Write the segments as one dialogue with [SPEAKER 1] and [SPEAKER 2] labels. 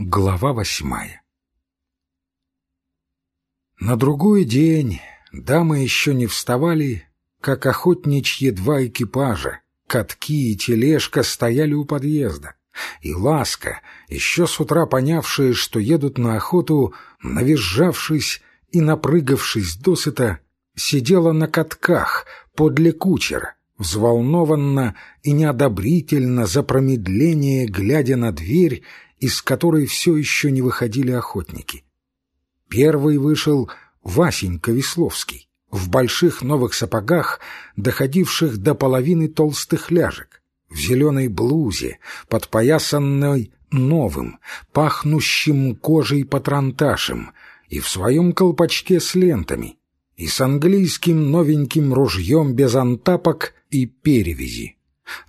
[SPEAKER 1] Глава восьмая. На другой день дамы еще не вставали, как охотничьи два экипажа, катки и тележка стояли у подъезда, и Ласка, еще с утра понявшая, что едут на охоту, навизжавшись и напрыгавшись досыта, сидела на катках подле кучера, взволнованно и неодобрительно за промедление, глядя на дверь, из которой все еще не выходили охотники. Первый вышел Васенька Весловский в больших новых сапогах, доходивших до половины толстых ляжек, в зеленой блузе, подпоясанной новым, пахнущим кожей патронташем, и в своем колпачке с лентами, и с английским новеньким ружьем без антапок и перевязи.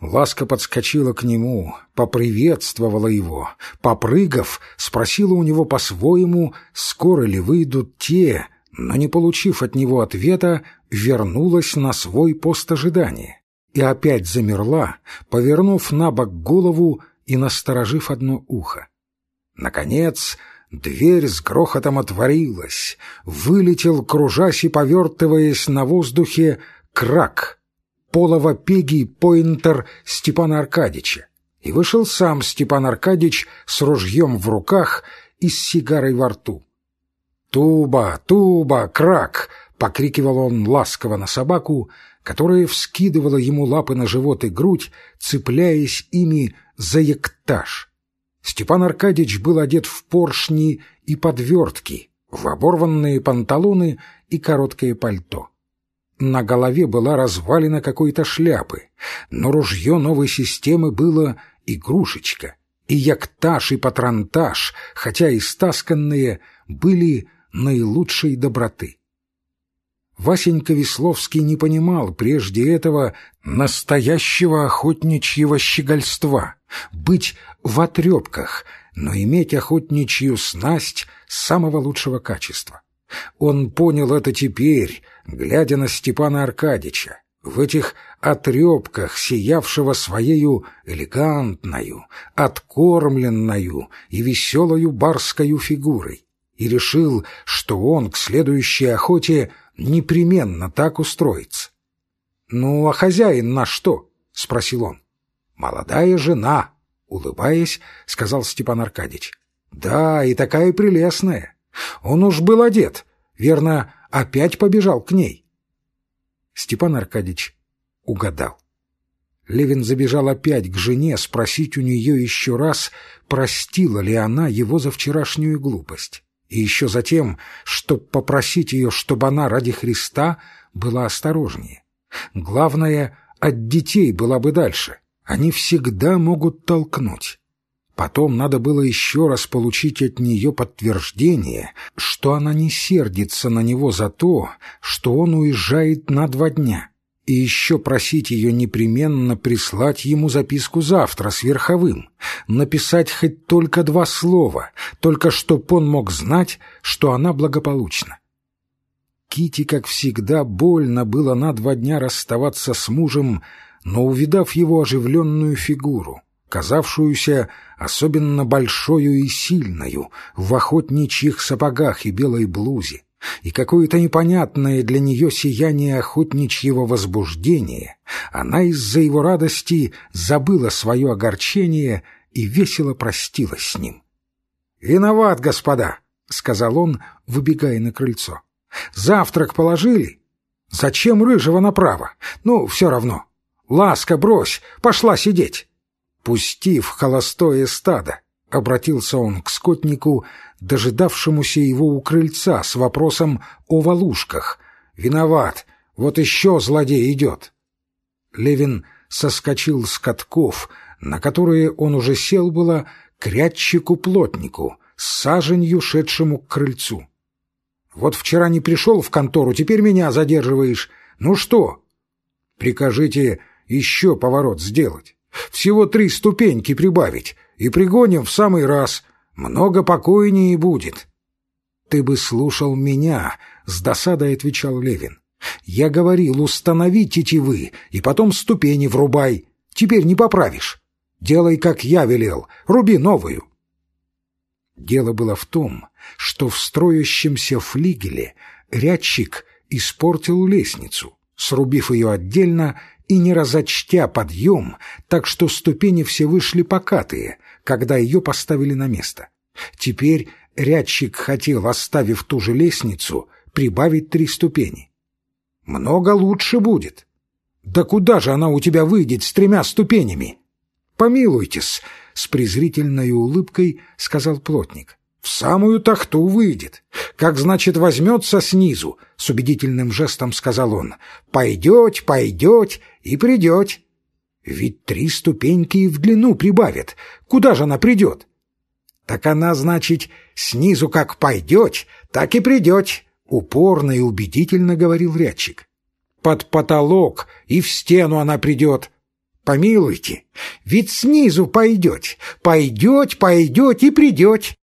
[SPEAKER 1] Ласка подскочила к нему, поприветствовала его, попрыгав, спросила у него по-своему, скоро ли выйдут те, но, не получив от него ответа, вернулась на свой пост ожидания и опять замерла, повернув на бок голову и насторожив одно ухо. Наконец, дверь с грохотом отворилась, вылетел, кружась и повертываясь на воздухе, крак — полова пеги поинтер Степана Аркадьича, и вышел сам Степан Аркадьич с ружьем в руках и с сигарой во рту. «Туба! Туба! Крак!» — покрикивал он ласково на собаку, которая вскидывала ему лапы на живот и грудь, цепляясь ими за ектаж. Степан Аркадьич был одет в поршни и подвертки, в оборванные панталоны и короткое пальто. На голове была развалина какой-то шляпы, но ружье новой системы было игрушечка, и яктаж, и патронтаж, хотя и стасканные, были наилучшей доброты. Васенька Весловский не понимал прежде этого настоящего охотничьего щегольства, быть в отребках, но иметь охотничью снасть самого лучшего качества. Он понял это теперь, глядя на Степана Аркадьича, в этих отребках, сиявшего своею элегантною, откормленною и веселою барскою фигурой, и решил, что он к следующей охоте непременно так устроится. «Ну, а хозяин на что?» — спросил он. «Молодая жена», — улыбаясь, сказал Степан Аркадьич. «Да, и такая прелестная. Он уж был одет, верно, опять побежал к ней. Степан Аркадьич угадал. Левин забежал опять к жене спросить у нее еще раз, простила ли она его за вчерашнюю глупость. И еще затем, чтоб попросить ее, чтобы она ради Христа была осторожнее. Главное, от детей была бы дальше. Они всегда могут толкнуть. Потом надо было еще раз получить от нее подтверждение, что она не сердится на него за то, что он уезжает на два дня, и еще просить ее непременно прислать ему записку завтра с верховым, написать хоть только два слова, только чтоб он мог знать, что она благополучна. Кити, как всегда, больно было на два дня расставаться с мужем, но, увидав его оживленную фигуру, казавшуюся особенно большою и сильною, в охотничьих сапогах и белой блузе, и какое-то непонятное для нее сияние охотничьего возбуждения, она из-за его радости забыла свое огорчение и весело простилась с ним. «Виноват, господа!» — сказал он, выбегая на крыльцо. «Завтрак положили? Зачем рыжего направо? Ну, все равно. Ласка, брось, пошла сидеть!» Пустив холостое стадо, обратился он к скотнику, дожидавшемуся его у крыльца с вопросом о валушках. «Виноват, вот еще злодей идет». Левин соскочил с катков, на которые он уже сел было, к рядчику-плотнику, с саженью, шедшему к крыльцу. «Вот вчера не пришел в контору, теперь меня задерживаешь. Ну что?» «Прикажите еще поворот сделать». Всего три ступеньки прибавить, и пригоним в самый раз. Много покойнее будет. — Ты бы слушал меня, — с досадой отвечал Левин. — Я говорил, установи тетивы, и потом ступени врубай. Теперь не поправишь. Делай, как я велел, руби новую. Дело было в том, что в строящемся флигеле рядчик испортил лестницу, срубив ее отдельно и не разочтя подъем, так что ступени все вышли покатые, когда ее поставили на место. Теперь рядчик хотел, оставив ту же лестницу, прибавить три ступени. «Много лучше будет». «Да куда же она у тебя выйдет с тремя ступенями?» «Помилуйтесь», — с презрительной улыбкой сказал плотник. «В самую тахту выйдет. Как, значит, возьмется снизу?» — с убедительным жестом сказал он. «Пойдете, пойдете и придете». «Ведь три ступеньки и в длину прибавит. Куда же она придет?» «Так она, значит, снизу как пойдете, так и придете», — упорно и убедительно говорил рядчик. «Под потолок и в стену она придет». Помилуйте, ведь снизу пойдете, пойдете, пойдете и придете.